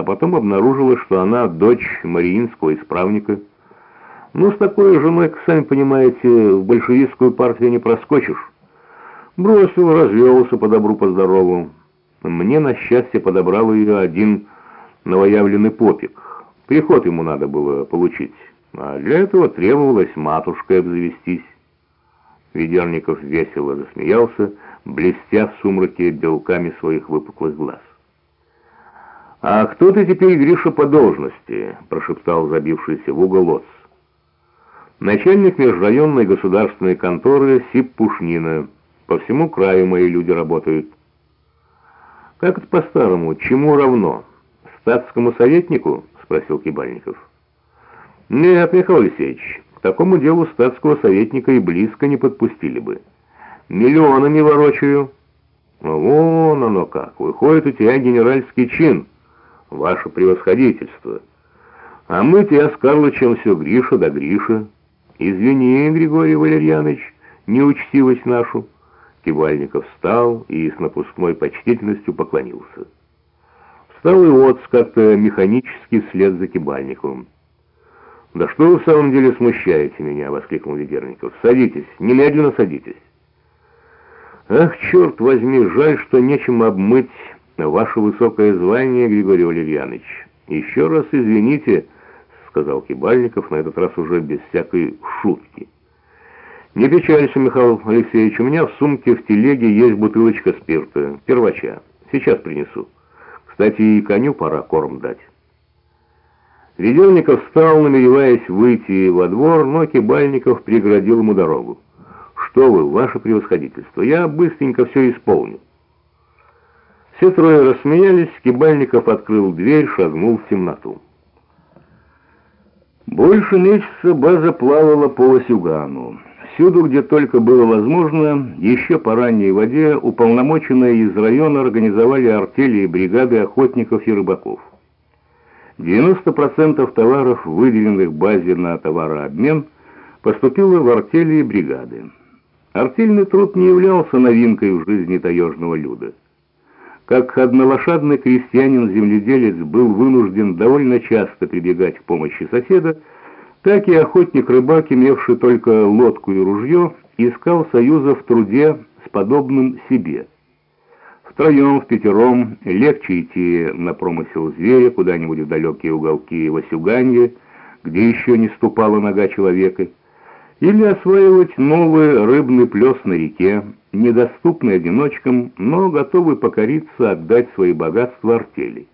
а потом обнаружила, что она дочь мариинского исправника. Ну, с такой женой, сами понимаете, в большевистскую партию не проскочишь. Бросил, развелся по добру, по здорову. Мне, на счастье, подобрал ее один новоявленный попик. Приход ему надо было получить, а для этого требовалось матушкой обзавестись. Ведерников весело засмеялся, блестя в сумраке белками своих выпуклых глаз. «А кто ты теперь, Гриша, по должности?» — прошептал забившийся в угол Лоц. «Начальник межрайонной государственной конторы Сип Пушнина. По всему краю мои люди работают». «Как это по-старому? Чему равно? Статскому советнику?» — спросил Кибальников. «Нет, Михаил Алексеевич, к такому делу статского советника и близко не подпустили бы. Миллионами ворочаю». «Вон оно как! Выходит у тебя генеральский чин, ваше превосходительство. А мы тебя с Карлычем все Гриша да Гриша. Извини, Григорий Валерьянович, неучтивость нашу». Кивальников встал и с напускной почтительностью поклонился. Встал и Отц как-то механически вслед за Кибальниковым. «Да что вы в самом деле смущаете меня?» — воскликнул Ведерников. «Садитесь, немедленно садитесь». «Ах, черт возьми, жаль, что нечем обмыть ваше высокое звание, Григорий Валерьянович. Еще раз извините», — сказал Кибальников, на этот раз уже без всякой шутки. «Не печалься, Михаил Алексеевич, у меня в сумке в телеге есть бутылочка спирта, первача. Сейчас принесу. Кстати, и коню пора корм дать». Ведерников встал, намереваясь выйти во двор, но Кибальников преградил ему дорогу. «Что вы, ваше превосходительство, я быстренько все исполню». Все трое рассмеялись, Кибальников открыл дверь, шагнул в темноту. Больше месяца база плавала по Васюгану. Всюду, где только было возможно, еще по ранней воде уполномоченные из района организовали артели и бригады охотников и рыбаков. 90% товаров, выделенных базе на товарообмен, поступило в артели и бригады. Артельный труд не являлся новинкой в жизни таежного люда. Как однолошадный крестьянин-земледелец был вынужден довольно часто прибегать к помощи соседа, так и охотник-рыбак, имевший только лодку и ружье, искал союза в труде с подобным себе. Втроем, в пятером легче идти на промысел зверя куда-нибудь в далекие уголки Васюганья, где еще не ступала нога человека, или осваивать новый рыбный плес на реке, недоступный одиночкам, но готовый покориться отдать свои богатства артели.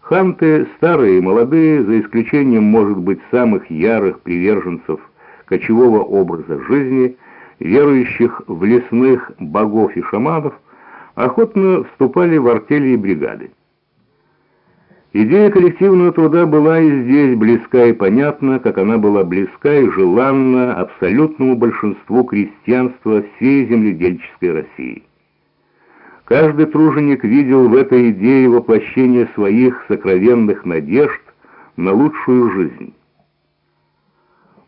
Ханты, старые и молодые, за исключением, может быть, самых ярых приверженцев кочевого образа жизни, верующих в лесных богов и шаманов, охотно вступали в артели и бригады. Идея коллективного труда была и здесь близка и понятна, как она была близка и желанна абсолютному большинству крестьянства всей земледельческой России. Каждый труженик видел в этой идее воплощение своих сокровенных надежд на лучшую жизнь.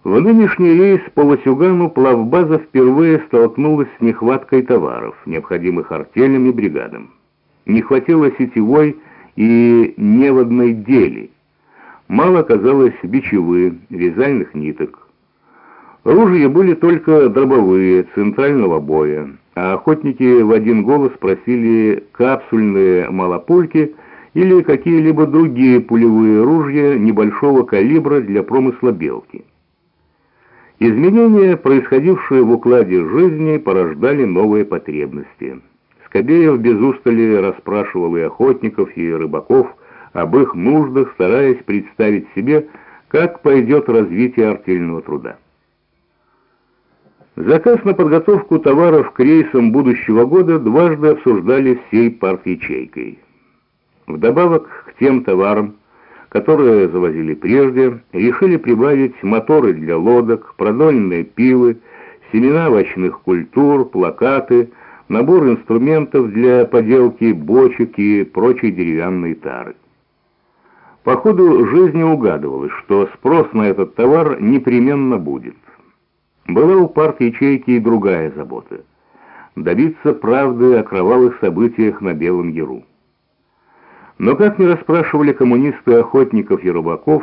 В нынешний рейс по Васюгану плавбаза впервые столкнулась с нехваткой товаров, необходимых артелям и бригадам. Не хватило сетевой и неводной дели. Мало оказалось бичевы, вязальных ниток. Ружья были только дробовые, центрального боя а охотники в один голос просили капсульные малопульки или какие-либо другие пулевые ружья небольшого калибра для промысла белки. Изменения, происходившие в укладе жизни, порождали новые потребности. Скобеев без устали расспрашивал и охотников, и рыбаков об их нуждах, стараясь представить себе, как пойдет развитие артельного труда. Заказ на подготовку товаров к рейсам будущего года дважды обсуждали всей партячейкой. Вдобавок к тем товарам, которые завозили прежде, решили прибавить моторы для лодок, продольные пилы, семена овощных культур, плакаты, набор инструментов для поделки бочек и прочей деревянной тары. По ходу жизни угадывалось, что спрос на этот товар непременно будет. Была у партии ячейки и другая забота — добиться правды о кровавых событиях на Белом Яру. Но как не расспрашивали коммунисты охотников и рыбаков,